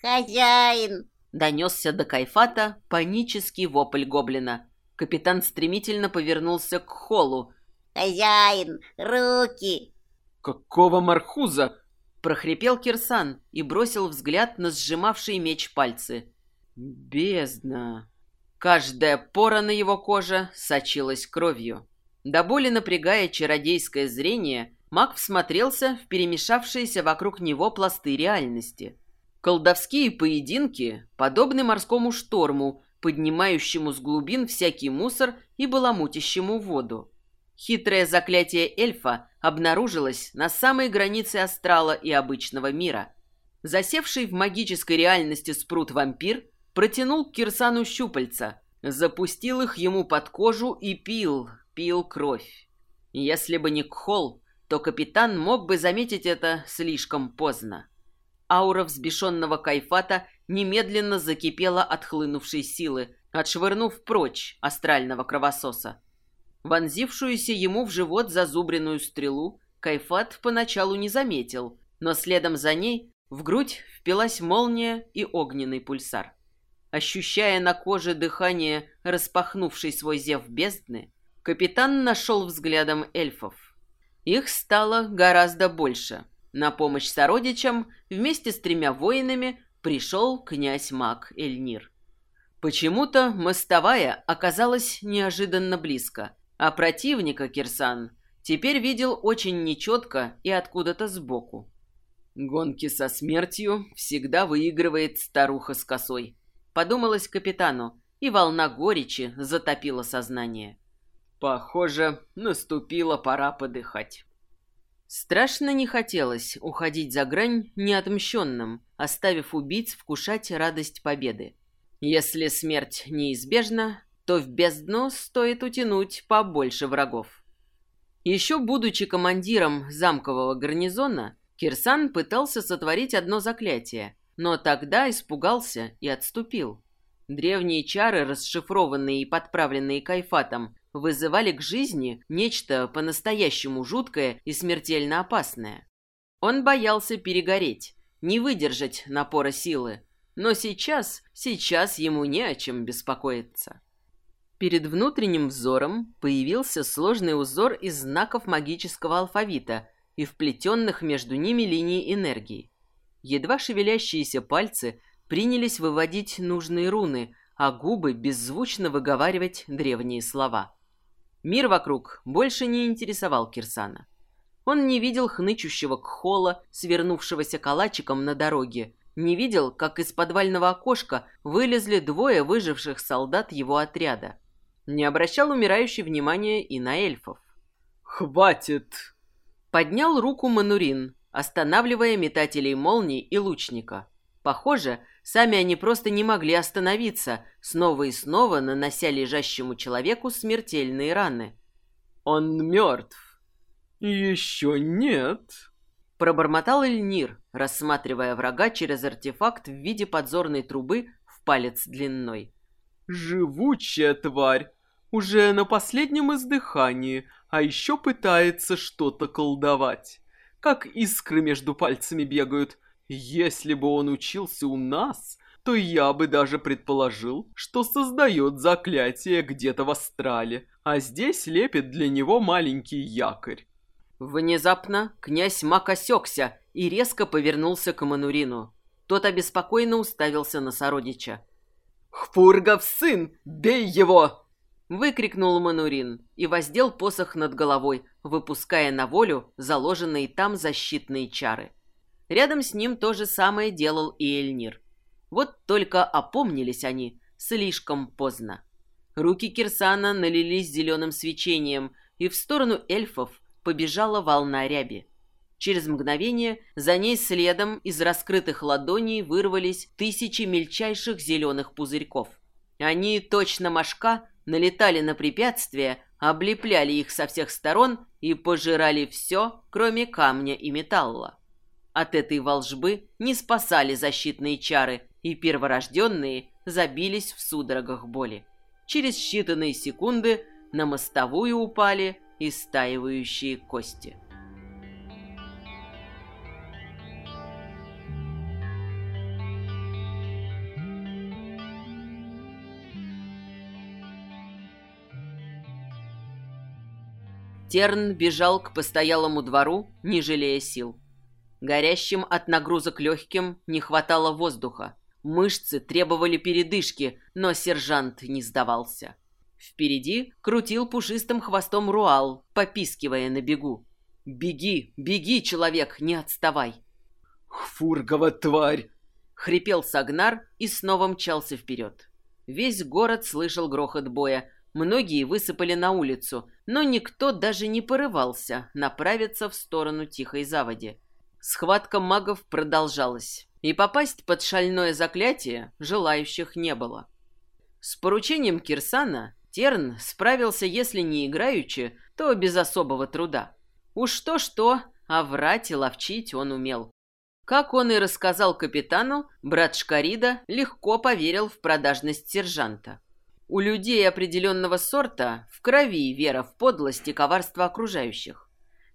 «Хозяин!» — донесся до Кайфата панический вопль гоблина. Капитан стремительно повернулся к холлу. «Хозяин! Руки!» «Какого мархуза?» — прохрипел Кирсан и бросил взгляд на сжимавшие меч пальцы. «Бездна!» Каждая пора на его коже сочилась кровью. До боли напрягая чародейское зрение, маг всмотрелся в перемешавшиеся вокруг него пласты реальности. Колдовские поединки подобны морскому шторму, поднимающему с глубин всякий мусор и баламутящему воду. Хитрое заклятие эльфа обнаружилось на самой границе астрала и обычного мира. Засевший в магической реальности спрут-вампир протянул к Кирсану щупальца, запустил их ему под кожу и пил, пил кровь. Если бы не Кхол, то капитан мог бы заметить это слишком поздно. Аура взбешенного кайфата немедленно закипела от хлынувшей силы, отшвырнув прочь астрального кровососа. Вонзившуюся ему в живот зазубренную стрелу Кайфат поначалу не заметил, но следом за ней в грудь впилась молния и огненный пульсар. Ощущая на коже дыхание распахнувшей свой зев бездны, капитан нашел взглядом эльфов. Их стало гораздо больше. На помощь сородичам вместе с тремя воинами пришел князь-маг Эльнир. Почему-то мостовая оказалась неожиданно близко, а противника Кирсан теперь видел очень нечетко и откуда-то сбоку. Гонки со смертью всегда выигрывает старуха с косой подумалось капитану, и волна горечи затопила сознание. Похоже, наступила пора подыхать. Страшно не хотелось уходить за грань неотмщенным, оставив убийц вкушать радость победы. Если смерть неизбежна, то в бездну стоит утянуть побольше врагов. Еще будучи командиром замкового гарнизона, Кирсан пытался сотворить одно заклятие, но тогда испугался и отступил. Древние чары, расшифрованные и подправленные кайфатом, вызывали к жизни нечто по-настоящему жуткое и смертельно опасное. Он боялся перегореть, не выдержать напора силы, но сейчас, сейчас ему не о чем беспокоиться. Перед внутренним взором появился сложный узор из знаков магического алфавита и вплетенных между ними линий энергии. Едва шевелящиеся пальцы принялись выводить нужные руны, а губы беззвучно выговаривать древние слова. Мир вокруг больше не интересовал Кирсана. Он не видел хнычущего кхола, свернувшегося калачиком на дороге, не видел, как из подвального окошка вылезли двое выживших солдат его отряда. Не обращал умирающий внимания и на эльфов. «Хватит!» Поднял руку Манурин, останавливая метателей молний и лучника. Похоже, сами они просто не могли остановиться, снова и снова нанося лежащему человеку смертельные раны. «Он мертв». «Еще нет», — пробормотал Эльнир, рассматривая врага через артефакт в виде подзорной трубы в палец длиной. «Живучая тварь, уже на последнем издыхании, а еще пытается что-то колдовать как искры между пальцами бегают. Если бы он учился у нас, то я бы даже предположил, что создает заклятие где-то в астрале, а здесь лепит для него маленький якорь. Внезапно князь Мак осекся и резко повернулся к Манурину. Тот обеспокоенно уставился на сородича. «Хпургов сын! Бей его!» Выкрикнул Манурин и воздел посох над головой, выпуская на волю заложенные там защитные чары. Рядом с ним то же самое делал и Эльнир. Вот только опомнились они слишком поздно. Руки Кирсана налились зеленым свечением, и в сторону эльфов побежала волна ряби. Через мгновение за ней следом из раскрытых ладоней вырвались тысячи мельчайших зеленых пузырьков. Они, точно мошка, налетали на препятствия, облепляли их со всех сторон и пожирали все, кроме камня и металла. От этой волжбы не спасали защитные чары, и перворожденные забились в судорогах боли. Через считанные секунды на мостовую упали истаивающие кости. Терн бежал к постоялому двору, не жалея сил. Горящим от нагрузок легким не хватало воздуха. Мышцы требовали передышки, но сержант не сдавался. Впереди крутил пушистым хвостом Руал, попискивая на бегу. «Беги, беги, человек, не отставай!» «Фургова тварь!» — хрипел Сагнар и снова мчался вперед. Весь город слышал грохот боя, многие высыпали на улицу, но никто даже не порывался направиться в сторону тихой заводи. Схватка магов продолжалась, и попасть под шальное заклятие желающих не было. С поручением Кирсана Терн справился, если не играючи, то без особого труда. Уж то-что, а врать и ловчить он умел. Как он и рассказал капитану, брат Шкарида легко поверил в продажность сержанта. У людей определенного сорта в крови вера в подлость и коварство окружающих.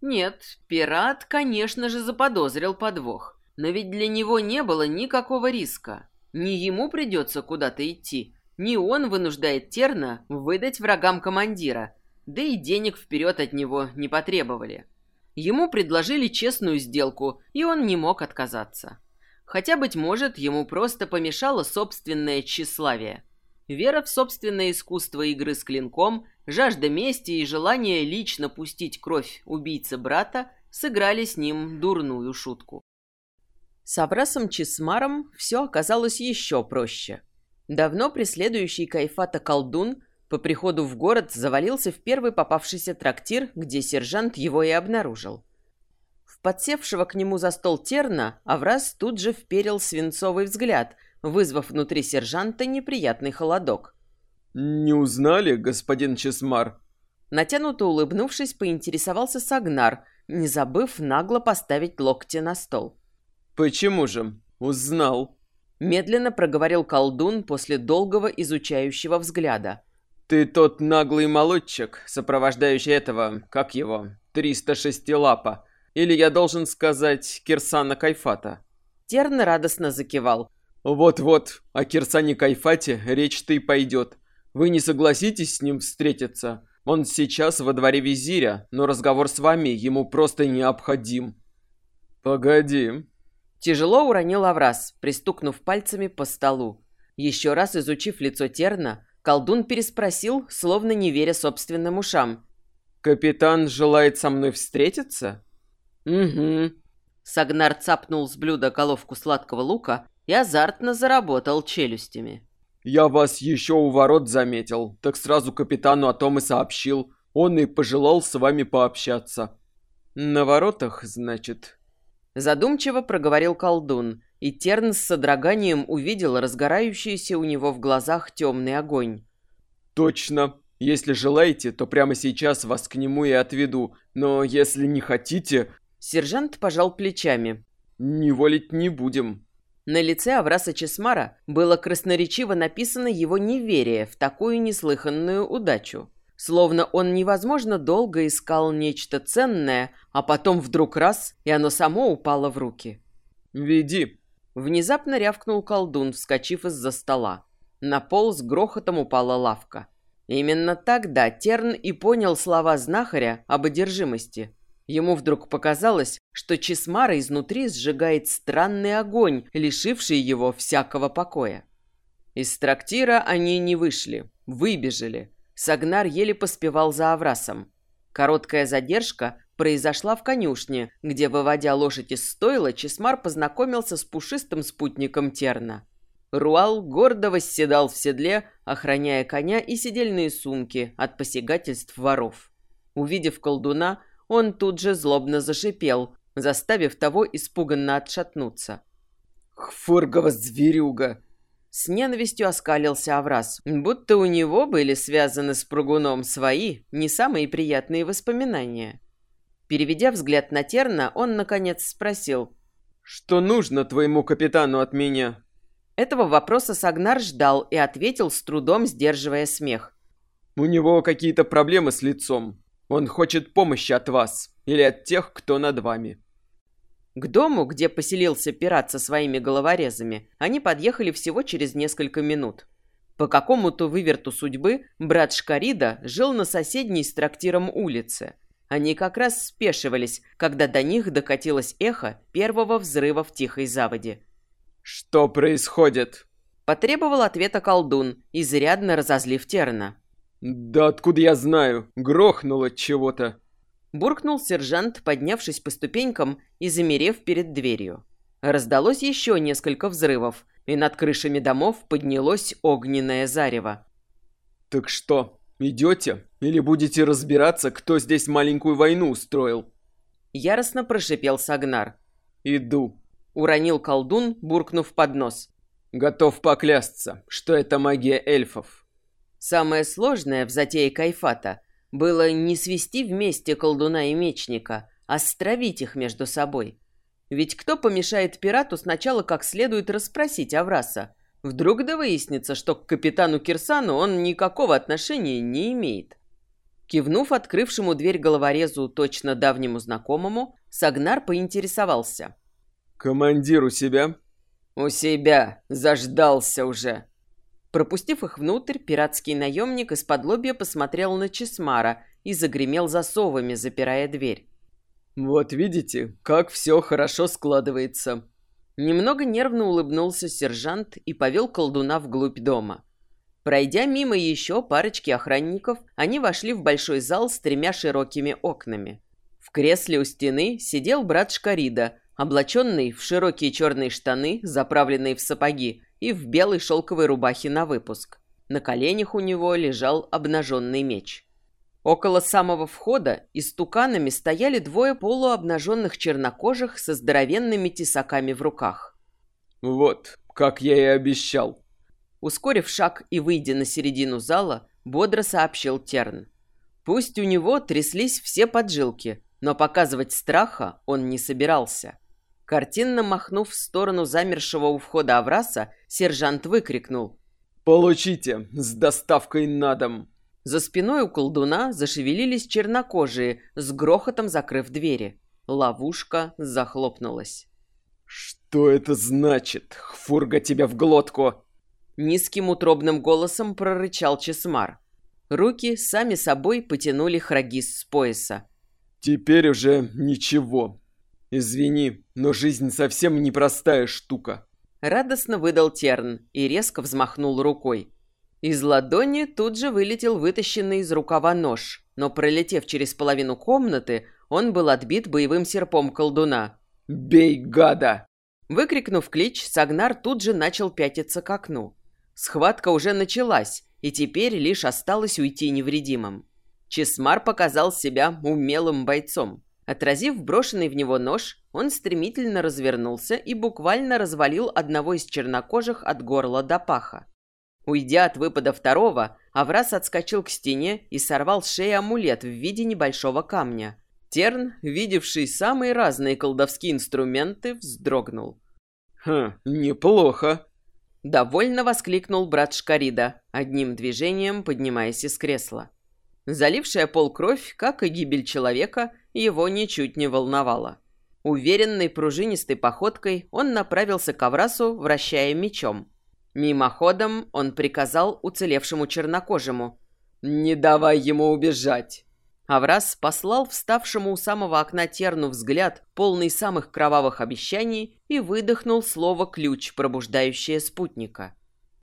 Нет, пират, конечно же, заподозрил подвох. Но ведь для него не было никакого риска. Не ему придется куда-то идти, не он вынуждает Терна выдать врагам командира, да и денег вперед от него не потребовали. Ему предложили честную сделку, и он не мог отказаться. Хотя, быть может, ему просто помешало собственное тщеславие. Вера в собственное искусство игры с клинком, жажда мести и желание лично пустить кровь убийцы брата сыграли с ним дурную шутку. С Аврасом Чесмаром все оказалось еще проще. Давно преследующий Кайфата колдун по приходу в город завалился в первый попавшийся трактир, где сержант его и обнаружил. В подсевшего к нему за стол терна Аврас тут же вперил свинцовый взгляд, вызвав внутри сержанта неприятный холодок. «Не узнали, господин Чесмар?» Натянуто улыбнувшись, поинтересовался Сагнар, не забыв нагло поставить локти на стол. «Почему же? Узнал». Медленно проговорил колдун после долгого изучающего взгляда. «Ты тот наглый молодчик, сопровождающий этого, как его, 306 лапа. Или я должен сказать Кирсана Кайфата?» Терн радостно закивал. «Вот-вот, о Кирсане Кайфате речь-то и пойдет. Вы не согласитесь с ним встретиться? Он сейчас во дворе визиря, но разговор с вами ему просто необходим». «Погоди», Тяжело уронил Аврас, пристукнув пальцами по столу. Еще раз изучив лицо Терна, колдун переспросил, словно не веря собственным ушам. «Капитан желает со мной встретиться?» «Угу». Сагнар цапнул с блюда головку сладкого лука и азартно заработал челюстями. «Я вас еще у ворот заметил, так сразу капитану о том и сообщил. Он и пожелал с вами пообщаться». «На воротах, значит?» Задумчиво проговорил колдун, и Терн с содроганием увидел разгорающийся у него в глазах темный огонь. «Точно. Если желаете, то прямо сейчас вас к нему и отведу, но если не хотите...» Сержант пожал плечами. «Не волить не будем». На лице Авраса Чесмара было красноречиво написано его неверие в такую неслыханную удачу. Словно он невозможно долго искал нечто ценное, а потом вдруг раз, и оно само упало в руки. «Веди!» Внезапно рявкнул колдун, вскочив из-за стола. На пол с грохотом упала лавка. Именно тогда Терн и понял слова знахаря об одержимости. Ему вдруг показалось, что Чесмара изнутри сжигает странный огонь, лишивший его всякого покоя. Из трактира они не вышли, выбежали, Сагнар еле поспевал за Аврасом. Короткая задержка произошла в конюшне, где, выводя лошадь из стойла, Чесмар познакомился с пушистым спутником Терна. Руал гордо восседал в седле, охраняя коня и сидельные сумки от посягательств воров. Увидев колдуна, он тут же злобно зашипел, заставив того испуганно отшатнуться. «Хфургова зверюга! С ненавистью оскалился Аврас, будто у него были связаны с пругуном свои, не самые приятные воспоминания. Переведя взгляд на Терна, он, наконец, спросил. «Что нужно твоему капитану от меня?» Этого вопроса Сагнар ждал и ответил с трудом, сдерживая смех. «У него какие-то проблемы с лицом. Он хочет помощи от вас или от тех, кто над вами». К дому, где поселился пират со своими головорезами, они подъехали всего через несколько минут. По какому-то выверту судьбы брат Шкарида жил на соседней с трактиром улице. Они как раз спешивались, когда до них докатилось эхо первого взрыва в тихой заводе. «Что происходит?» Потребовал ответа колдун, изрядно разозлив Терна. «Да откуда я знаю? Грохнуло чего-то». Буркнул сержант, поднявшись по ступенькам и замерев перед дверью. Раздалось еще несколько взрывов, и над крышами домов поднялось огненное зарево. «Так что, идете? Или будете разбираться, кто здесь маленькую войну устроил?» Яростно прошипел Сагнар. «Иду», — уронил колдун, буркнув под нос. Готов поклясться, что это магия эльфов. Самое сложное в затее Кайфата было не свести вместе колдуна и мечника, а стравить их между собой. Ведь кто помешает пирату сначала как следует расспросить Авраса? Вдруг да выяснится, что к капитану Кирсану он никакого отношения не имеет. Кивнув открывшему дверь головорезу точно давнему знакомому, Сагнар поинтересовался. «Командир у себя?» «У себя! Заждался уже!» Пропустив их внутрь, пиратский наемник из-под лобья посмотрел на Чесмара и загремел засовами, запирая дверь. «Вот видите, как все хорошо складывается!» Немного нервно улыбнулся сержант и повел колдуна вглубь дома. Пройдя мимо еще парочки охранников, они вошли в большой зал с тремя широкими окнами. В кресле у стены сидел брат Шкарида, облаченный в широкие черные штаны, заправленные в сапоги, и в белой шелковой рубахе на выпуск. На коленях у него лежал обнаженный меч. Около самого входа истуканами стояли двое полуобнаженных чернокожих со здоровенными тесаками в руках. «Вот, как я и обещал». Ускорив шаг и выйдя на середину зала, бодро сообщил Терн. Пусть у него тряслись все поджилки, но показывать страха он не собирался. Картинно махнув в сторону замершего у входа Авраса, сержант выкрикнул. «Получите, с доставкой на дом!» За спиной у колдуна зашевелились чернокожие, с грохотом закрыв двери. Ловушка захлопнулась. «Что это значит? Хфурга тебя в глотку!» Низким утробным голосом прорычал Чесмар. Руки сами собой потянули Храгис с пояса. «Теперь уже ничего. «Извини, но жизнь совсем непростая штука». Радостно выдал Терн и резко взмахнул рукой. Из ладони тут же вылетел вытащенный из рукава нож, но, пролетев через половину комнаты, он был отбит боевым серпом колдуна. «Бей, гада!» Выкрикнув клич, Сагнар тут же начал пятиться к окну. Схватка уже началась, и теперь лишь осталось уйти невредимым. Чесмар показал себя умелым бойцом. Отразив брошенный в него нож, он стремительно развернулся и буквально развалил одного из чернокожих от горла до паха. Уйдя от выпада второго, Аврас отскочил к стене и сорвал с шеи амулет в виде небольшого камня. Терн, видевший самые разные колдовские инструменты, вздрогнул. «Хм, неплохо!» Довольно воскликнул брат Шкарида, одним движением поднимаясь из кресла. Залившая пол кровь, как и гибель человека, его ничуть не волновало. Уверенной пружинистой походкой он направился к Аврасу, вращая мечом. Мимоходом он приказал уцелевшему чернокожему «Не давай ему убежать!» Аврас послал вставшему у самого окна Терну взгляд, полный самых кровавых обещаний, и выдохнул слово «ключ», пробуждающее спутника –